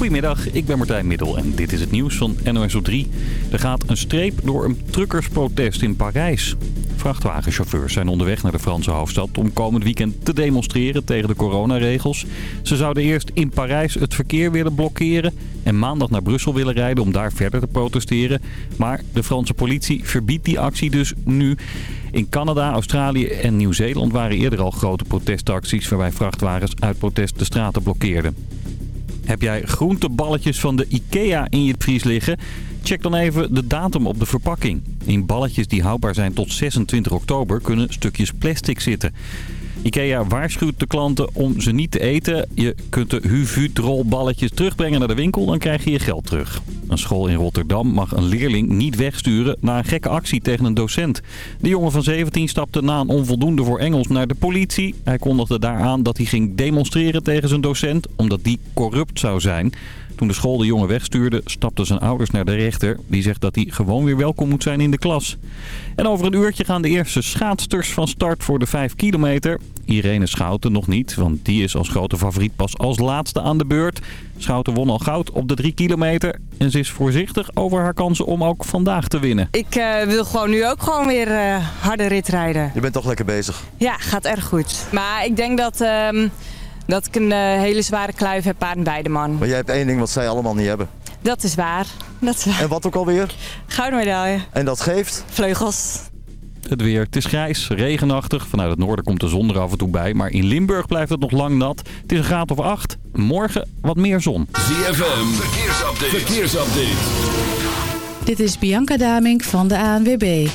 Goedemiddag, ik ben Martijn Middel en dit is het nieuws van NOS op 3. Er gaat een streep door een truckersprotest in Parijs. Vrachtwagenchauffeurs zijn onderweg naar de Franse hoofdstad om komend weekend te demonstreren tegen de coronaregels. Ze zouden eerst in Parijs het verkeer willen blokkeren en maandag naar Brussel willen rijden om daar verder te protesteren. Maar de Franse politie verbiedt die actie dus nu. In Canada, Australië en Nieuw-Zeeland waren eerder al grote protestacties waarbij vrachtwagens uit protest de straten blokkeerden. Heb jij groenteballetjes van de IKEA in je vries liggen? Check dan even de datum op de verpakking. In balletjes die houdbaar zijn tot 26 oktober kunnen stukjes plastic zitten. Ikea waarschuwt de klanten om ze niet te eten. Je kunt de Huvutrol-balletjes terugbrengen naar de winkel, dan krijg je je geld terug. Een school in Rotterdam mag een leerling niet wegsturen na een gekke actie tegen een docent. De jongen van 17 stapte na een onvoldoende voor Engels naar de politie. Hij kondigde daaraan dat hij ging demonstreren tegen zijn docent, omdat die corrupt zou zijn. Toen de school de jongen wegstuurde, stapten zijn ouders naar de rechter. Die zegt dat hij gewoon weer welkom moet zijn in de klas. En over een uurtje gaan de eerste schaatsters van start voor de 5 kilometer. Irene Schouten nog niet, want die is als grote favoriet pas als laatste aan de beurt. Schouten won al goud op de 3 kilometer. En ze is voorzichtig over haar kansen om ook vandaag te winnen. Ik uh, wil gewoon nu ook gewoon weer uh, harde rit rijden. Je bent toch lekker bezig? Ja, gaat erg goed. Maar ik denk dat... Uh, dat ik een uh, hele zware kluif heb aan beide man. Maar jij hebt één ding wat zij allemaal niet hebben. Dat is waar. Dat is waar. En wat ook alweer? Gouden medaille. En dat geeft? Vleugels. Het weer. Het is grijs, regenachtig. Vanuit het noorden komt de zon er af en toe bij. Maar in Limburg blijft het nog lang nat. Het is een graad of acht. Morgen wat meer zon. ZFM. Verkeersupdate. Verkeersupdate. Dit is Bianca Damink van de ANWB.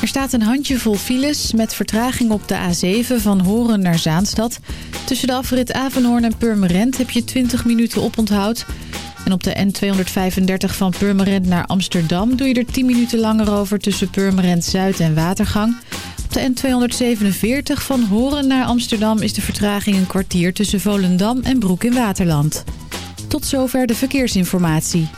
Er staat een handjevol files met vertraging op de A7 van Horen naar Zaanstad. Tussen de afrit Avenhoorn en Purmerend heb je 20 minuten oponthoud. En op de N235 van Purmerend naar Amsterdam doe je er 10 minuten langer over tussen Purmerend Zuid en Watergang. Op de N247 van Horen naar Amsterdam is de vertraging een kwartier tussen Volendam en Broek in Waterland. Tot zover de verkeersinformatie.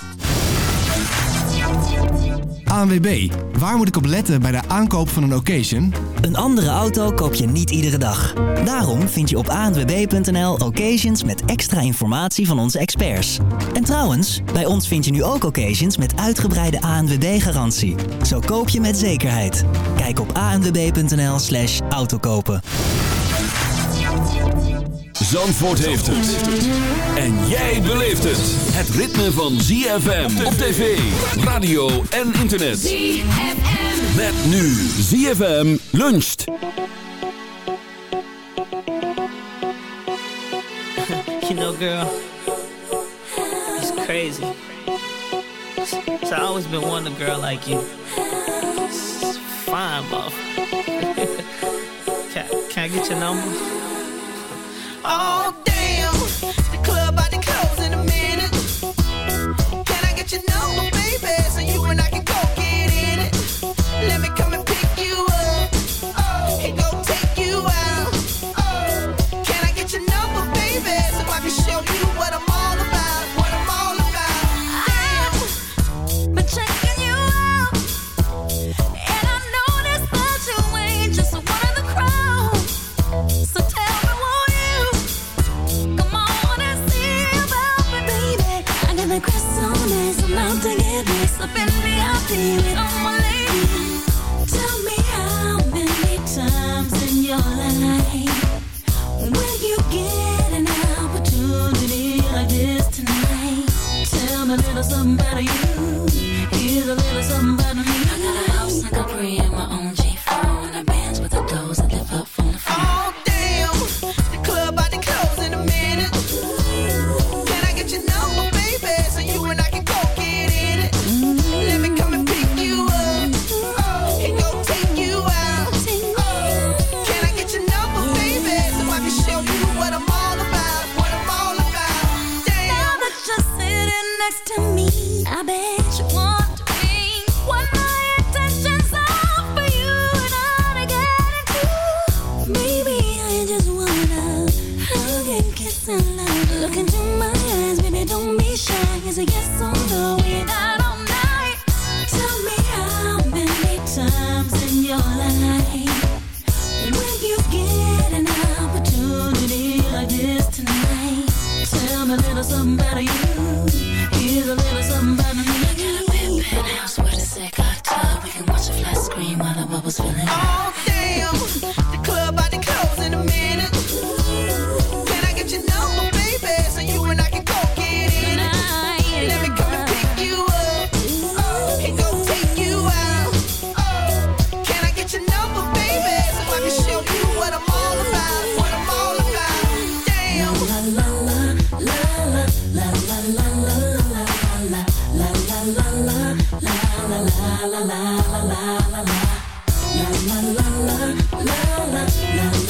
ANWB, waar moet ik op letten bij de aankoop van een occasion? Een andere auto koop je niet iedere dag. Daarom vind je op anwb.nl occasions met extra informatie van onze experts. En trouwens, bij ons vind je nu ook occasions met uitgebreide ANWB-garantie. Zo koop je met zekerheid. Kijk op anwb.nl slash autokopen. Zandvoort heeft het. En jij beleeft het. Het ritme van ZFM op tv, radio en internet. ZFM. Met nu ZFM luncht. You know girl, it's crazy. So I always been wanting a girl like you. It's fine, buff. can, can I get your number? Oh damn, the club about to close in a minute. Can I get your number, see it on my la la la la la la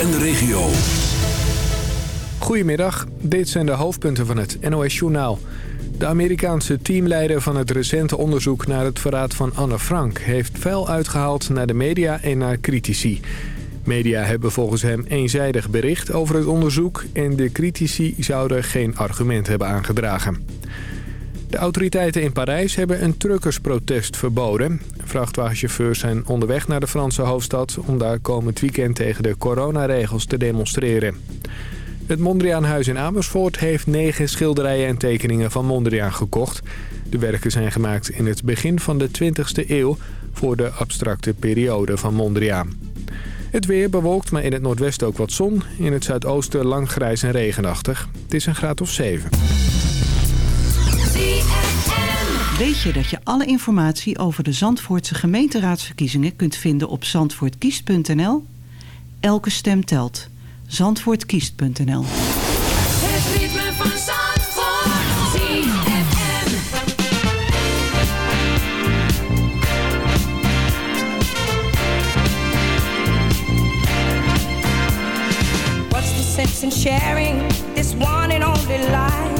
En de regio. Goedemiddag, dit zijn de hoofdpunten van het NOS-journaal. De Amerikaanse teamleider van het recente onderzoek naar het verraad van Anne Frank... heeft vuil uitgehaald naar de media en naar critici. Media hebben volgens hem eenzijdig bericht over het onderzoek... en de critici zouden geen argument hebben aangedragen. De autoriteiten in Parijs hebben een truckersprotest verboden. Vrachtwagenchauffeurs zijn onderweg naar de Franse hoofdstad... om daar komend weekend tegen de coronaregels te demonstreren. Het Mondriaanhuis in Amersfoort heeft negen schilderijen en tekeningen van Mondriaan gekocht. De werken zijn gemaakt in het begin van de 20e eeuw... voor de abstracte periode van Mondriaan. Het weer bewolkt, maar in het noordwesten ook wat zon. In het zuidoosten lang grijs en regenachtig. Het is een graad of 7. Weet je dat je alle informatie over de Zandvoortse gemeenteraadsverkiezingen kunt vinden op zandvoortkiest.nl? Elke stem telt. Zandvoortkiest.nl Het ritme van Zandvoort. ZFM. What's the sense in sharing this one and only life?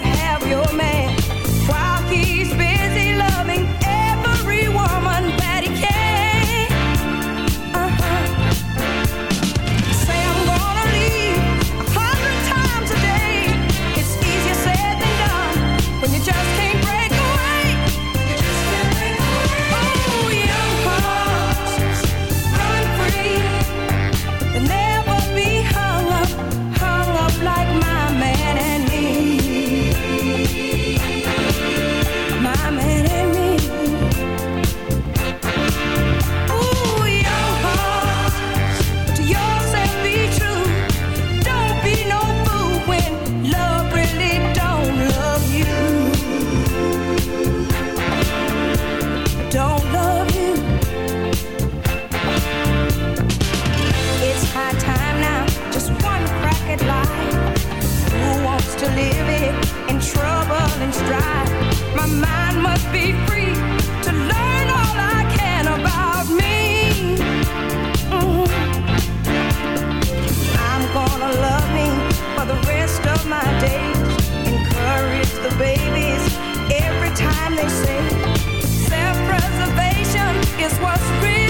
was real.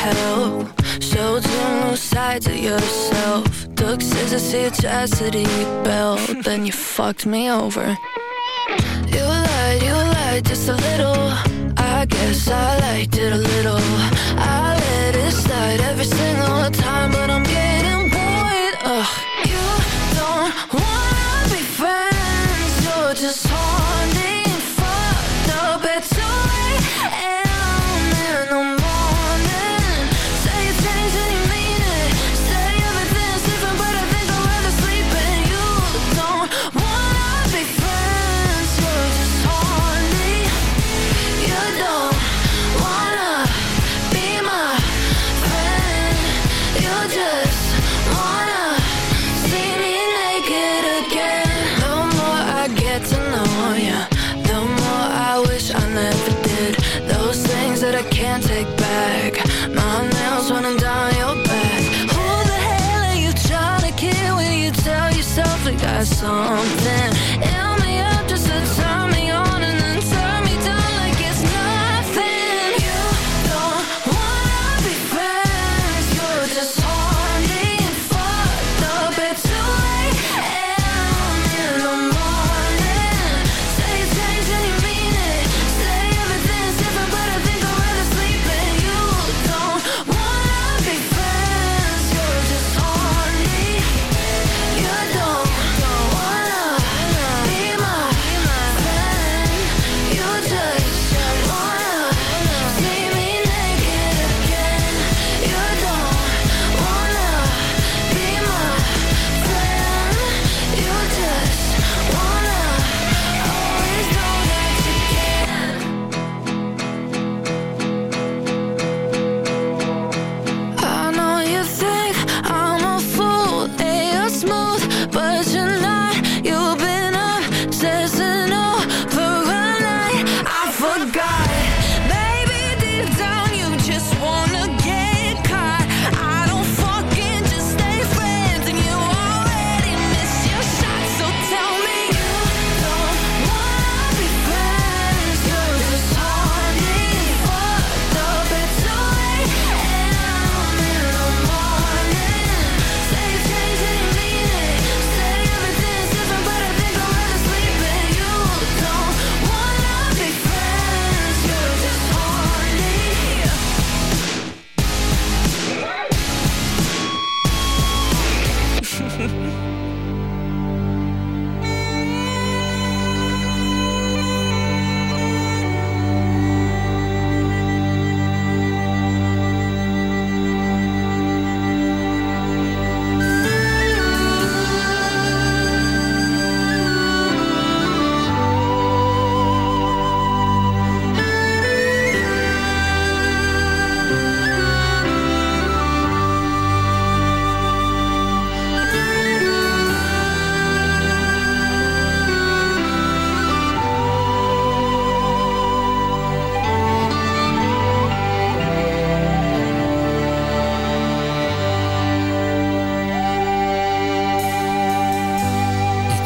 help. Showed new sides of yourself. Took scissors to your chastity belt. Then you fucked me over. You lied, you lied just a little. I guess I liked it a little. I let it slide every single time But I'm getting bored, ugh. You don't wanna be friends. something.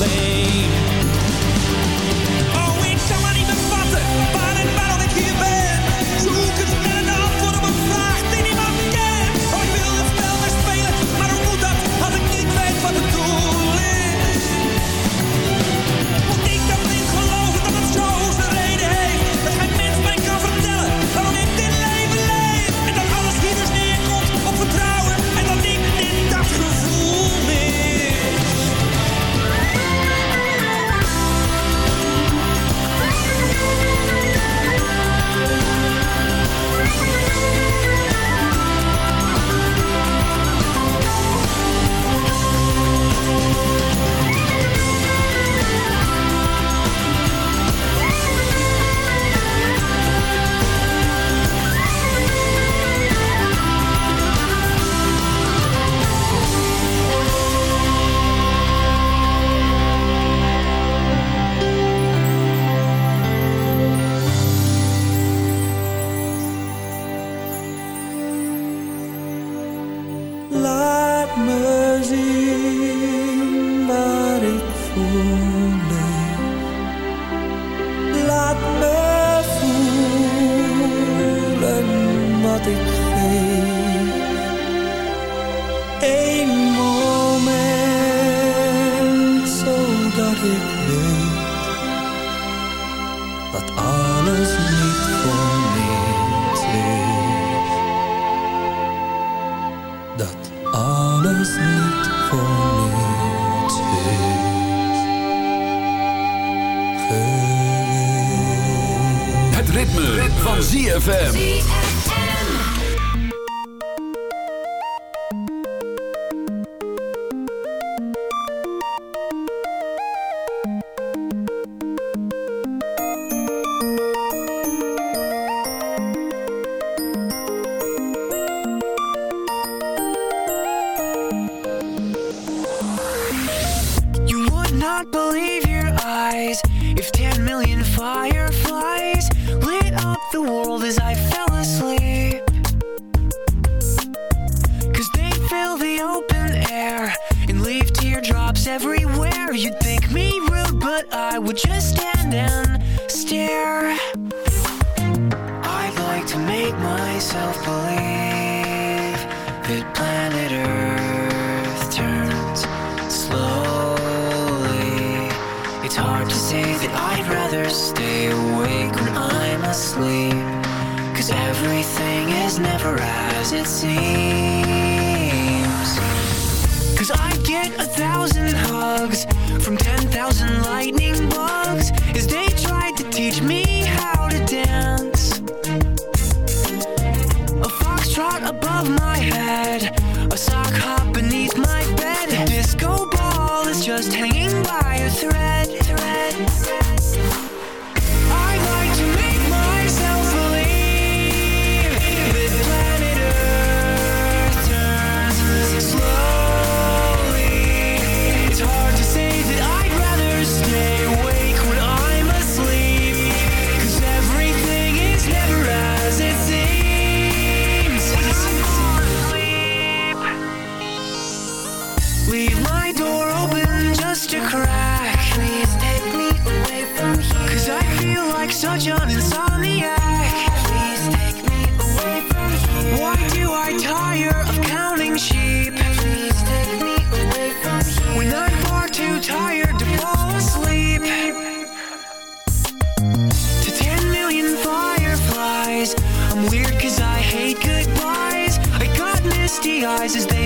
lane If 10 million fire. it seems Cause I get a thousand hugs From ten thousand lights. rises, they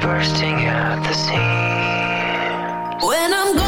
bursting at the seams. When I'm gone,